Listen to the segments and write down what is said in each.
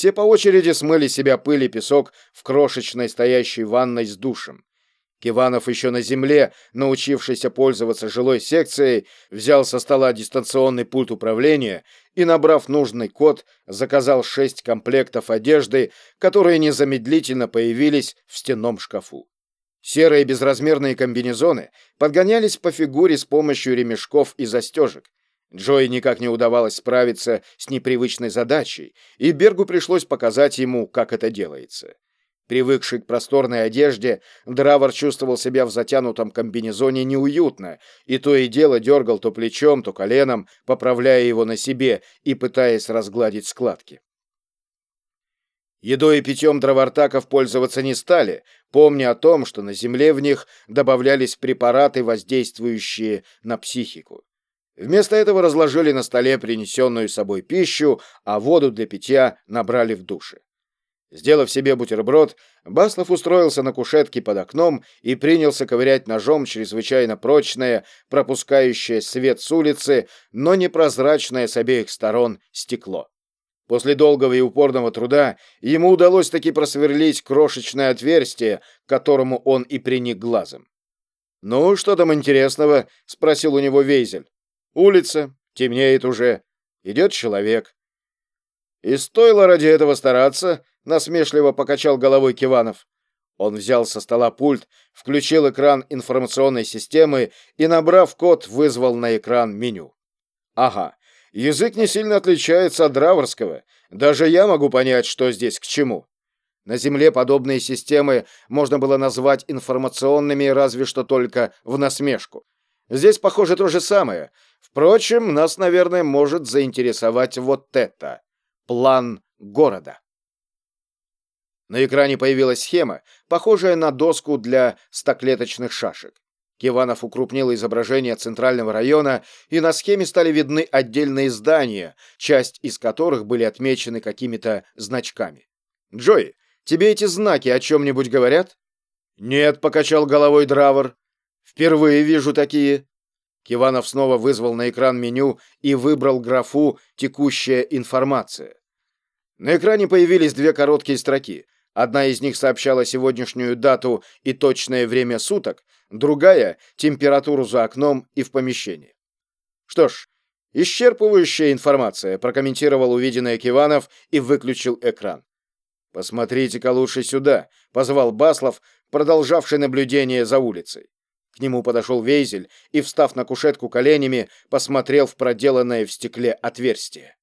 Все по очереди смыли себя пыль и песок в крошечной стоящей ванной с душем. Киванов еще на земле, научившийся пользоваться жилой секцией, взял со стола дистанционный пульт управления и, набрав нужный код, заказал шесть комплектов одежды, которые незамедлительно появились в стенном шкафу. Серые безразмерные комбинезоны подгонялись по фигуре с помощью ремешков и застежек. Джои никак не удавалось справиться с непривычной задачей, и Бергу пришлось показать ему, как это делается. Привыкший к просторной одежде, Дравар чувствовал себя в затянутом комбинезоне неуютно, и то и дело дергал то плечом, то коленом, поправляя его на себе и пытаясь разгладить складки. Едой и питьем дровартаков пользоваться не стали, помня о том, что на земле в них добавлялись препараты, воздействующие на психику. Вместо этого разложили на столе принесенную с собой пищу, а воду для питья набрали в душе. Сделав себе бутерброд, Баслов устроился на кушетке под окном и принялся ковырять ножом чрезвычайно прочное, пропускающее свет с улицы, но непрозрачное с обеих сторон стекло. После долгого и упорного труда ему удалось таки просверлить крошечное отверстие, к которому он и приник глазом. «Ну, что там интересного?» — спросил у него Вейзель. «Улица, темнеет уже, идет человек». «И стоило ради этого стараться?» насмешливо покачал головой Киванов. Он взял со стола пульт, включил экран информационной системы и, набрав код, вызвал на экран меню. Ага, язык не сильно отличается от драворского. Даже я могу понять, что здесь к чему. На Земле подобные системы можно было назвать информационными разве что только в насмешку. Здесь, похоже, то же самое. Впрочем, нас, наверное, может заинтересовать вот это. План города. На экране появилась схема, похожая на доску для стоклеточных шашек. Киванов укрупнил изображение центрального района, и на схеме стали видны отдельные здания, часть из которых были отмечены какими-то значками. «Джой, тебе эти знаки о чем-нибудь говорят?» «Нет», — покачал головой Дравер. «Впервые вижу такие». Киванов снова вызвал на экран меню и выбрал графу «Текущая информация». На экране появились две короткие строки — Одна из них сообщала сегодняшнюю дату и точное время суток, другая — температуру за окном и в помещении. Что ж, исчерпывающая информация, прокомментировал увиденное Киванов и выключил экран. «Посмотрите-ка лучше сюда», — позвал Баслов, продолжавший наблюдение за улицей. К нему подошел Вейзель и, встав на кушетку коленями, посмотрел в проделанное в стекле отверстие.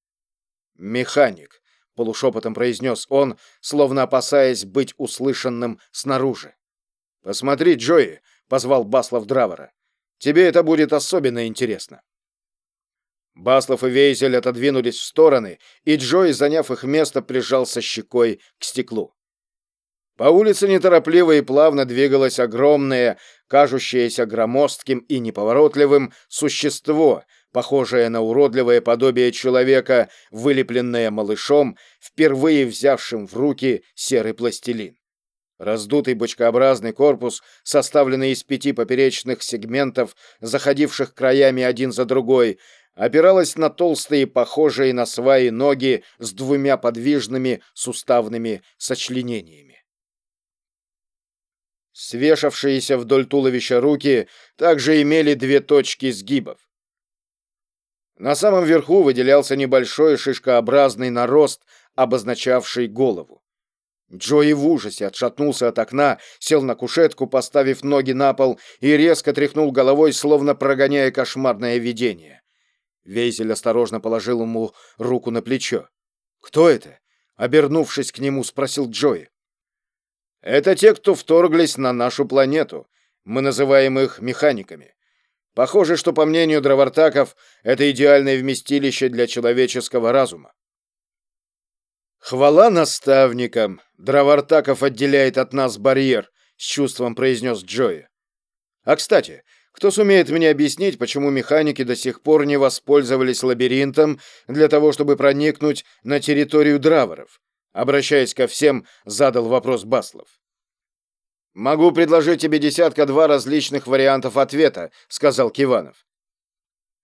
«Механик», полушепотом произнес он, словно опасаясь быть услышанным снаружи. «Посмотри, Джои!» — позвал Баслов Дравера. «Тебе это будет особенно интересно». Баслов и Вейзель отодвинулись в стороны, и Джои, заняв их место, прижался щекой к стеклу. По улице неторопливо и плавно двигалось огромное, кажущееся громоздким и неповоротливым, существо — похожее на уродливое подобие человека, вылепленное малышом, впервые взявшим в руки серый пластилин. Раздутый бочкообразный корпус, составленный из пяти поперечных сегментов, заходивших краями один за другой, опиралась на толстые, похожие на сваи ноги с двумя подвижными суставными сочленениями. Свешавшиеся вдоль туловища руки также имели две точки сгибов. На самом верху выделялся небольшой шишкообразный нарост, обозначавший голову. Джои в ужасе отшатнулся от окна, сел на кушетку, поставив ноги на пол, и резко тряхнул головой, словно прогоняя кошмарное видение. Вейзель осторожно положил ему руку на плечо. «Кто это?» — обернувшись к нему, спросил Джои. «Это те, кто вторглись на нашу планету. Мы называем их механиками. Похоже, что, по мнению дровартаков, это идеальное вместилище для человеческого разума. «Хвала наставникам! Дровартаков отделяет от нас барьер», — с чувством произнес Джои. «А, кстати, кто сумеет мне объяснить, почему механики до сих пор не воспользовались лабиринтом для того, чтобы проникнуть на территорию драворов?» Обращаясь ко всем, задал вопрос Баслов. «Могу предложить тебе десятка-два различных вариантов ответа», — сказал Киванов.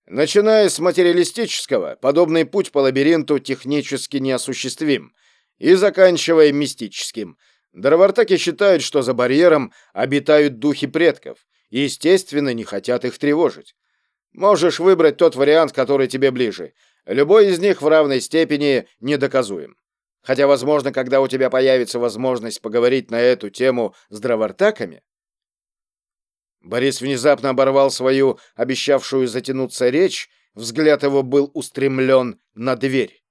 Начиная с материалистического, подобный путь по лабиринту технически неосуществим. и заканчивая мистическим. Дарвартаки считают, что за барьером обитают духи предков, и, естественно, не хотят их тревожить. Можешь выбрать тот вариант, который тебе ближе. Любой из них в равной степени недоказуем. Хотя, возможно, когда у тебя появится возможность поговорить на эту тему с дровартаками... Борис внезапно оборвал свою обещавшую затянуться речь, взгляд его был устремлен на дверь.